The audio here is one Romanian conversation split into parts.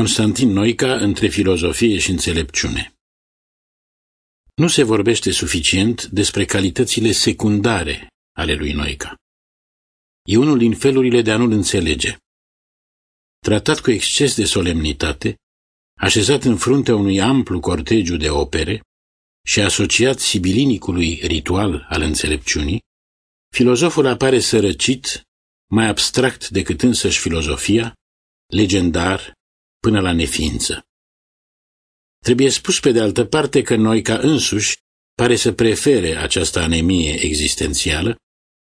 Constantin Noica între filozofie și înțelepciune Nu se vorbește suficient despre calitățile secundare ale lui Noica. E unul din felurile de a nu-l înțelege. Tratat cu exces de solemnitate, așezat în fruntea unui amplu cortegiu de opere și asociat sibilinicului ritual al înțelepciunii, filozoful apare sărăcit, mai abstract decât însăși filozofia, legendar, până la neființă. Trebuie spus pe de altă parte că noi ca însuși pare să prefere această anemie existențială,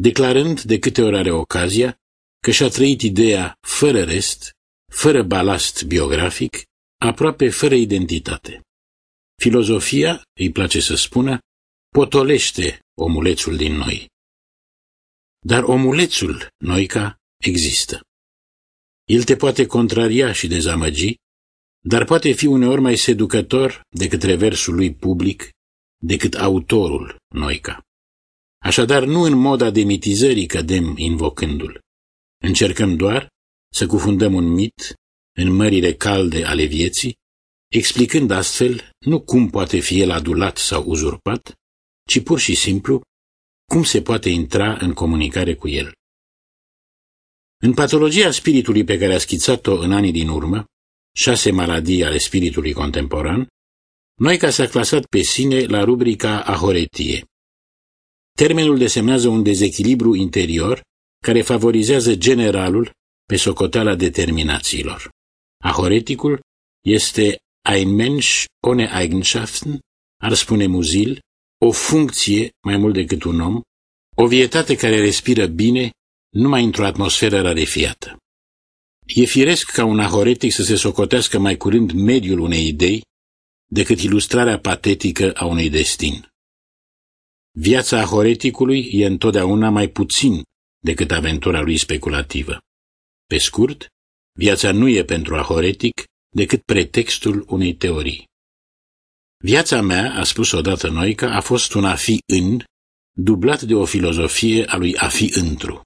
declarând de câte ori are ocazia că și-a trăit ideea fără rest, fără balast biografic, aproape fără identitate. Filozofia, îi place să spună, potolește omulețul din noi. Dar omulețul, Noica, există. El te poate contraria și dezamăgi, dar poate fi uneori mai seducător decât reversul lui public, decât autorul, Noica. Așadar, nu în moda demitizării cădem invocându-l. Încercăm doar să cufundăm un mit în mările calde ale vieții, explicând astfel nu cum poate fi el adulat sau uzurpat, ci pur și simplu cum se poate intra în comunicare cu el. În patologia spiritului pe care a schițat-o în anii din urmă, șase maladii ale spiritului contemporan, Noica s-a clasat pe sine la rubrica ahoretie. Termenul desemnează un dezechilibru interior care favorizează generalul pe socoteala determinațiilor. Ahoreticul este ein Mensch ohne Eigenschaften, ar spune Muzil, o funcție mai mult decât un om, o vietate care respiră bine numai într-o atmosferă rarefiată. E firesc ca un ahoretic să se socotească mai curând mediul unei idei decât ilustrarea patetică a unui destin. Viața ahoreticului e întotdeauna mai puțin decât aventura lui speculativă. Pe scurt, viața nu e pentru ahoretic decât pretextul unei teorii. Viața mea, a spus odată Noica, a fost un a fi în, dublat de o filozofie a lui a fi întru.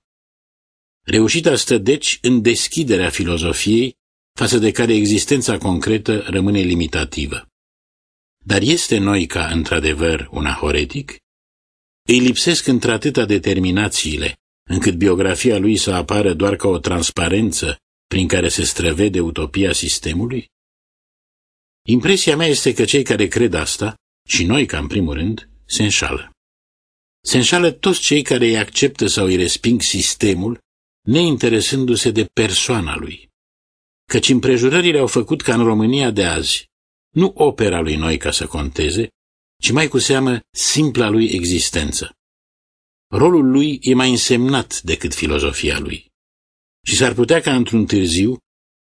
Reușita stă deci în deschiderea filozofiei, față de care existența concretă rămâne limitativă. Dar este Noica într-adevăr un ahoretic? Îi lipsesc într-atâta determinațiile, încât biografia lui să apară doar ca o transparență prin care se străvede utopia sistemului? Impresia mea este că cei care cred asta, și noi ca în primul rând, se înșală. Se înșală toți cei care îi acceptă sau îi resping sistemul, neinteresându-se de persoana lui. Căci împrejurările au făcut ca în România de azi, nu opera lui noi ca să conteze, ci mai cu seamă simpla lui existență. Rolul lui e mai însemnat decât filozofia lui. Și s-ar putea ca într-un târziu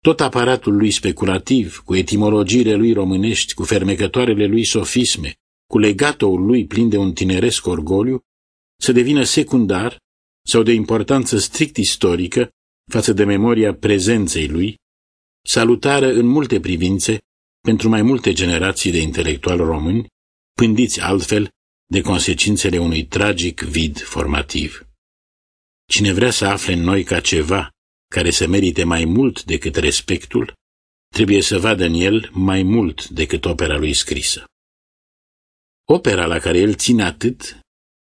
tot aparatul lui speculativ, cu etimologiile lui românești, cu fermecătoarele lui sofisme, cu legatoul lui plin de un tineresc orgoliu, să devină secundar sau de importanță strict istorică față de memoria prezenței lui, salutară în multe privințe pentru mai multe generații de intelectuali români, pândiți altfel de consecințele unui tragic vid formativ. Cine vrea să afle în noi ca ceva care să merite mai mult decât respectul, trebuie să vadă în el mai mult decât opera lui scrisă. Opera la care el ține atât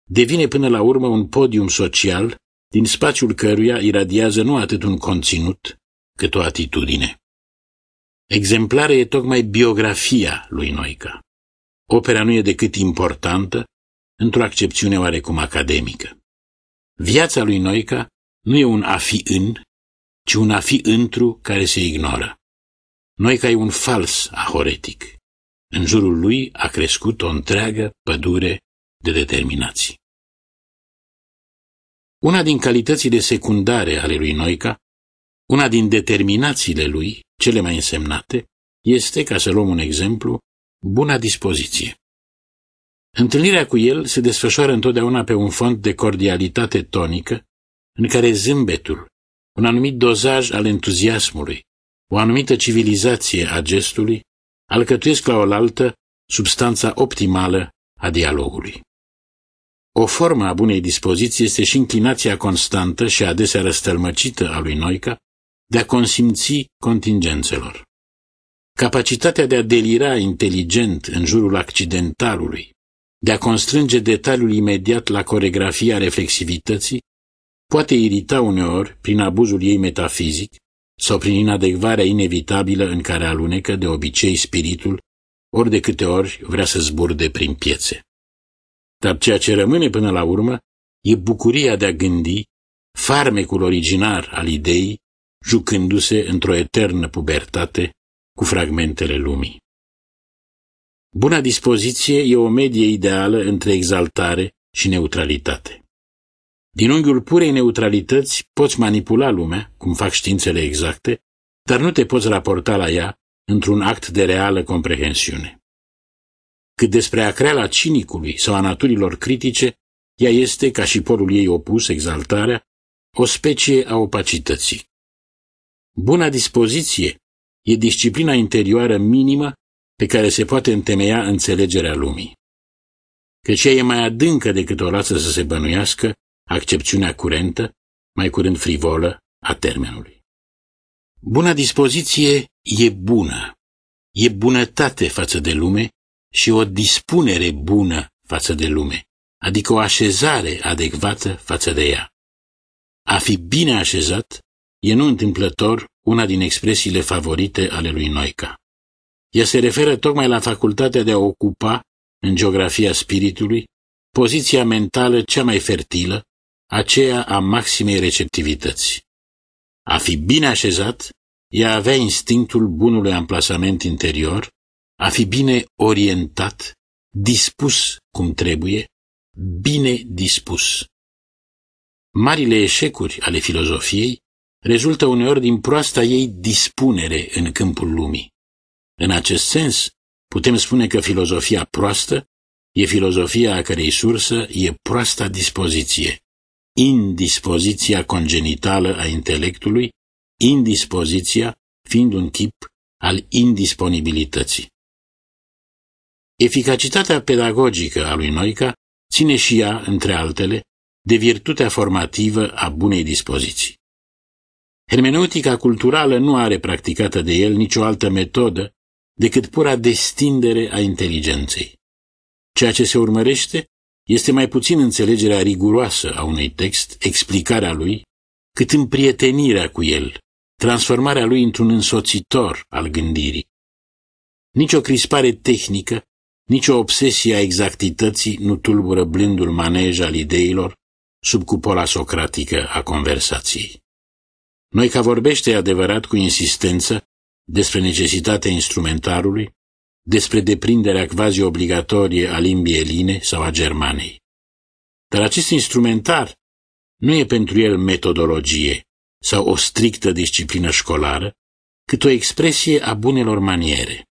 devine până la urmă un podium social din spațiul căruia iradiază nu atât un conținut, cât o atitudine. Exemplară e tocmai biografia lui Noica. Opera nu e decât importantă într-o accepțiune oarecum academică. Viața lui Noica nu e un a fi în, ci un a fi întru care se ignoră. Noica e un fals ahoretic. În jurul lui a crescut o întreagă pădure de determinații. Una din calitățile secundare ale lui Noica, una din determinațiile lui, cele mai însemnate, este, ca să luăm un exemplu, buna dispoziție. Întâlnirea cu el se desfășoară întotdeauna pe un fond de cordialitate tonică, în care zâmbetul, un anumit dozaj al entuziasmului, o anumită civilizație a gestului, alcătuiesc la oaltă substanța optimală a dialogului. O formă a bunei dispoziții este și inclinația constantă și adesea răstălmăcită a lui Noica de a consimți contingențelor. Capacitatea de a delira inteligent în jurul accidentalului, de a constrânge detaliul imediat la coregrafia reflexivității, poate irita uneori prin abuzul ei metafizic sau prin inadecvarea inevitabilă în care alunecă de obicei spiritul ori de câte ori vrea să zburde prin piețe. Dar ceea ce rămâne până la urmă e bucuria de a gândi, farmecul originar al ideii, jucându-se într-o eternă pubertate cu fragmentele lumii. Buna dispoziție e o medie ideală între exaltare și neutralitate. Din unghiul purei neutralități poți manipula lumea, cum fac științele exacte, dar nu te poți raporta la ea într-un act de reală comprehensiune. Cât despre acreala cinicului sau a naturilor critice, ea este, ca și polul ei opus, exaltarea, o specie a opacității. Buna dispoziție e disciplina interioară minimă pe care se poate întemeia înțelegerea lumii. Căci ea e mai adâncă decât o lasă să se bănuiască accepțiunea curentă, mai curând frivolă, a termenului. Buna dispoziție e bună, e bunătate față de lume și o dispunere bună față de lume, adică o așezare adecvată față de ea. A fi bine așezat e nu întâmplător una din expresiile favorite ale lui Noica. Ea se referă tocmai la facultatea de a ocupa, în geografia spiritului, poziția mentală cea mai fertilă, aceea a maximei receptivități. A fi bine așezat, ea avea instinctul bunului amplasament interior, a fi bine orientat, dispus cum trebuie, bine dispus. Marile eșecuri ale filozofiei rezultă uneori din proasta ei dispunere în câmpul lumii. În acest sens, putem spune că filozofia proastă e filozofia a cărei sursă e proasta dispoziție, indispoziția congenitală a intelectului, indispoziția fiind un tip al indisponibilității. Eficacitatea pedagogică a lui Noica ține și ea, între altele, de virtutea formativă a bunei dispoziții. Hermeneutica culturală nu are practicată de el nicio altă metodă decât pura destindere a inteligenței. Ceea ce se urmărește este mai puțin înțelegerea riguroasă a unui text, explicarea lui, cât împrietenirea cu el, transformarea lui într-un însoțitor al gândirii. Nici o crispare tehnică, nici o obsesie a exactității nu tulbură blândul manej al ideilor sub cupola socratică a conversației. Noi ca vorbește adevărat cu insistență despre necesitatea instrumentarului, despre deprinderea quasi obligatorie a limbii eline sau a germanei. Dar acest instrumentar nu e pentru el metodologie sau o strictă disciplină școlară, cât o expresie a bunelor maniere.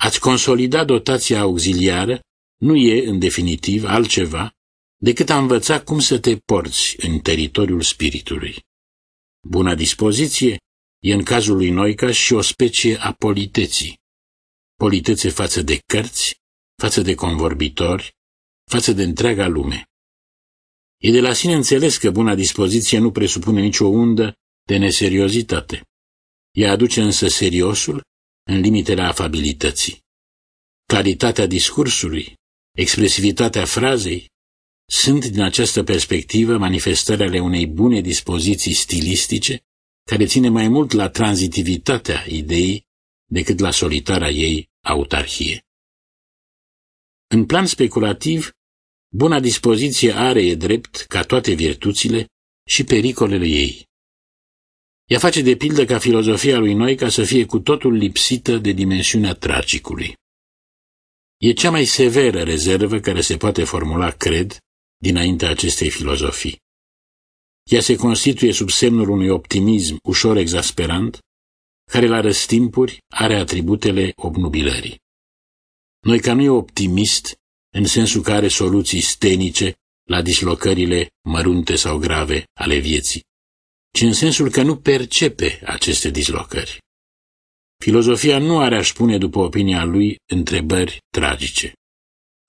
Ați consolida dotația auxiliară nu e, în definitiv, altceva decât a învăța cum să te porți în teritoriul spiritului. Buna dispoziție e în cazul lui Noica și o specie a politeții. Politețe față de cărți, față de convorbitori, față de întreaga lume. E de la sine înțeles că buna dispoziție nu presupune nicio undă de neseriozitate. Ea aduce însă seriosul în limitele afabilității. Claritatea discursului, expresivitatea frazei, sunt din această perspectivă manifestări ale unei bune dispoziții stilistice, care ține mai mult la tranzitivitatea ideii decât la solitara ei autarhie. În plan speculativ, buna dispoziție are, e drept, ca toate virtuțile, și pericolele ei. Ea face de pildă ca filozofia lui Noica să fie cu totul lipsită de dimensiunea tragicului. E cea mai severă rezervă care se poate formula, cred, dinaintea acestei filozofii. Ea se constituie sub semnul unui optimism ușor exasperant, care la răstimpuri are atributele obnubilării. Noi ca nu e optimist în sensul că are soluții stenice la dislocările mărunte sau grave ale vieții, ci în sensul că nu percepe aceste dislocări. Filozofia nu are, aș spune, după opinia lui, întrebări tragice.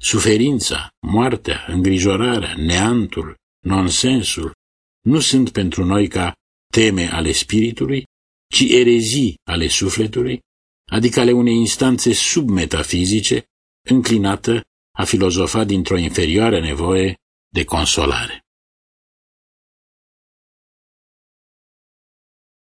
Suferința, moartea, îngrijorarea, neantul, nonsensul nu sunt pentru noi ca teme ale spiritului, ci erezii ale sufletului, adică ale unei instanțe submetafizice, înclinată a filozofa dintr-o inferioară nevoie de consolare.